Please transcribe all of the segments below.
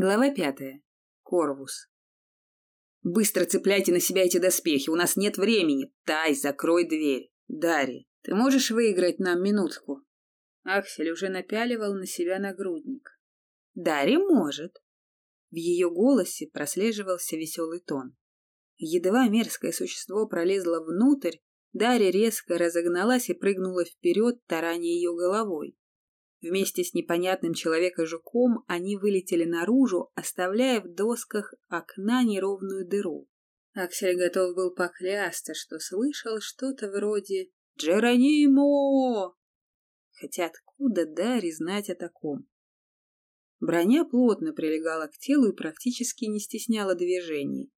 Глава пятая. Корвус. «Быстро цепляйте на себя эти доспехи, у нас нет времени. Тай, закрой дверь. Дарри, ты можешь выиграть нам минутку?» Аксель уже напяливал на себя нагрудник. «Дарри может». В ее голосе прослеживался веселый тон. Едва мерзкое существо пролезло внутрь, Дарья резко разогналась и прыгнула вперед, тараня ее головой. Вместе с непонятным человека-жуком они вылетели наружу, оставляя в досках окна неровную дыру. Аксель готов был поклясться, что слышал что-то вроде «Джеронимо!» Хотя откуда Дарри знать о таком? Броня плотно прилегала к телу и практически не стесняла движений,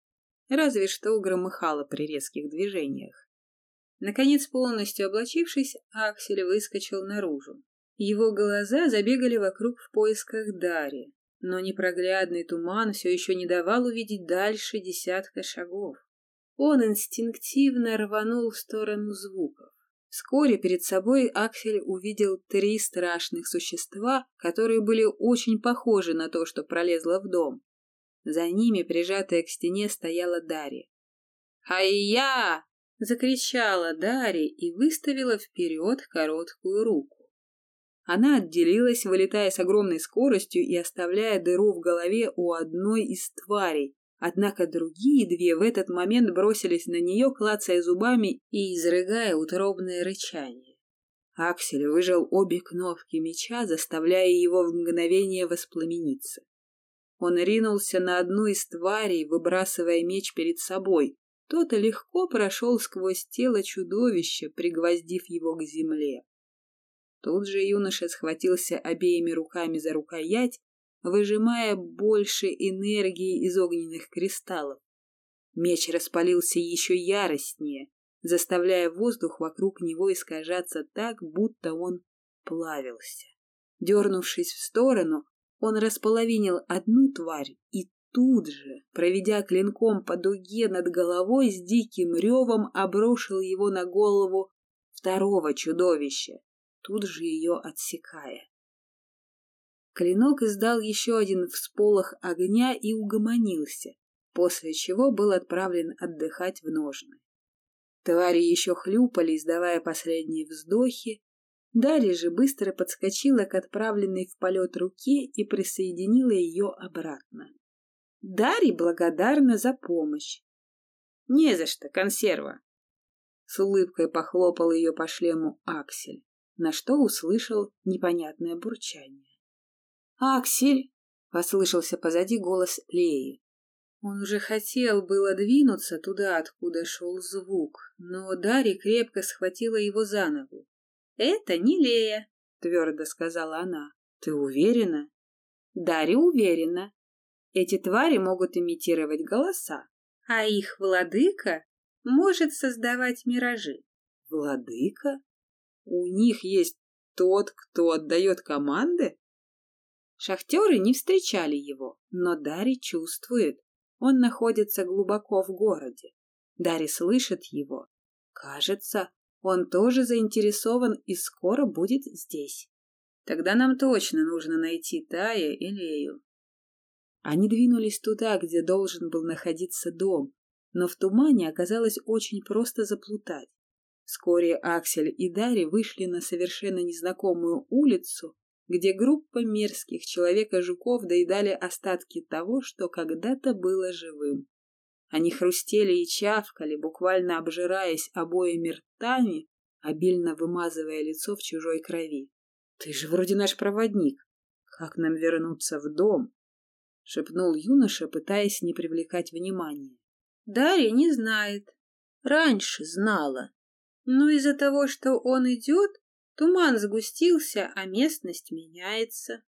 разве что громыхала при резких движениях. Наконец, полностью облачившись, Аксель выскочил наружу. Его глаза забегали вокруг в поисках Дарьи, но непроглядный туман все еще не давал увидеть дальше десятка шагов. Он инстинктивно рванул в сторону звуков. Вскоре перед собой Аксель увидел три страшных существа, которые были очень похожи на то, что пролезло в дом. За ними, прижатая к стене, стояла Дарья. «Ай-я!» — закричала Дарья и выставила вперед короткую руку. Она отделилась, вылетая с огромной скоростью и оставляя дыру в голове у одной из тварей. Однако другие две в этот момент бросились на нее, клацая зубами и изрыгая утробное рычание. Аксель выжал обе кнопки меча, заставляя его в мгновение воспламениться. Он ринулся на одну из тварей, выбрасывая меч перед собой. Тот легко прошел сквозь тело чудовища, пригвоздив его к земле. Тут же юноша схватился обеими руками за рукоять, выжимая больше энергии из огненных кристаллов. Меч распалился еще яростнее, заставляя воздух вокруг него искажаться так, будто он плавился. Дернувшись в сторону, он располовинил одну тварь и тут же, проведя клинком по дуге над головой, с диким ревом обрушил его на голову второго чудовища тут же ее отсекая. Клинок издал еще один всполох огня и угомонился, после чего был отправлен отдыхать в ножны. Твари еще хлюпали, издавая последние вздохи. Дарья же быстро подскочила к отправленной в полет руке и присоединила ее обратно. Дарья благодарна за помощь. «Не за что, консерва!» С улыбкой похлопал ее по шлему Аксель на что услышал непонятное бурчание. «Аксель!» — послышался позади голос Леи. Он уже хотел было двинуться туда, откуда шел звук, но Дарья крепко схватила его за ногу. «Это не Лея», — твердо сказала она. «Ты уверена?» Дарья уверена. Эти твари могут имитировать голоса, а их владыка может создавать миражи. «Владыка?» У них есть тот, кто отдает команды? Шахтеры не встречали его, но Дари чувствует. Он находится глубоко в городе. Дари слышит его. Кажется, он тоже заинтересован и скоро будет здесь. Тогда нам точно нужно найти Тая и Лею. Они двинулись туда, где должен был находиться дом, но в тумане оказалось очень просто заплутать. Вскоре Аксель и Дарья вышли на совершенно незнакомую улицу, где группа мерзких человека-жуков доедали остатки того, что когда-то было живым. Они хрустели и чавкали, буквально обжираясь обоими ртами, обильно вымазывая лицо в чужой крови. «Ты же вроде наш проводник. Как нам вернуться в дом?» — шепнул юноша, пытаясь не привлекать внимания. «Дарья не знает. Раньше знала», но из-за того, что он идет, туман сгустился, а местность меняется.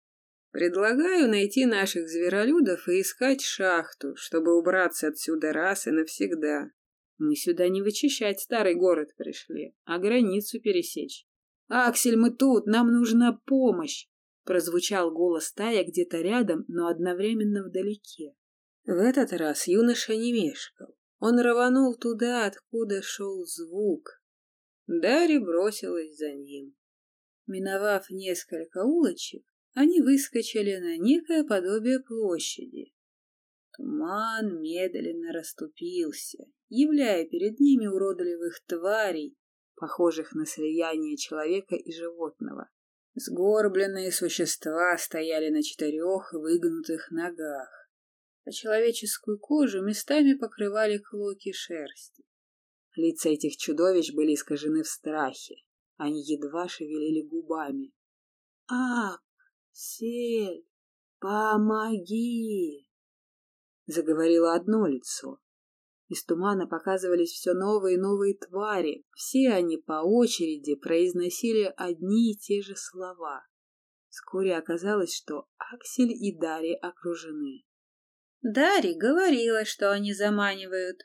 Предлагаю найти наших зверолюдов и искать шахту, чтобы убраться отсюда раз и навсегда. Мы сюда не вычищать старый город пришли, а границу пересечь. «Аксель, мы тут, нам нужна помощь!» Прозвучал голос Тая где-то рядом, но одновременно вдалеке. В этот раз юноша не мешкал. Он рванул туда, откуда шел звук, Дарья бросилась за ним. Миновав несколько улочек, они выскочили на некое подобие площади. Туман медленно расступился, являя перед ними уродливых тварей, похожих на слияние человека и животного. Сгорбленные существа стояли на четырех выгнутых ногах, а человеческую кожу местами покрывали клоки шерсти. Лица этих чудовищ были искажены в страхе. Они едва шевелили губами. «Ак, сель, помоги!» Заговорило одно лицо. Из тумана показывались все новые и новые твари. Все они по очереди произносили одни и те же слова. Вскоре оказалось, что Аксель и Дарья окружены. Дарья говорила, что они заманивают.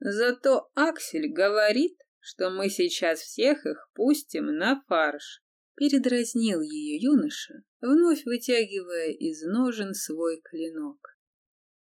Зато Аксель говорит, что мы сейчас всех их пустим на фарш. Передразнил ее юноша, вновь вытягивая из ножен свой клинок.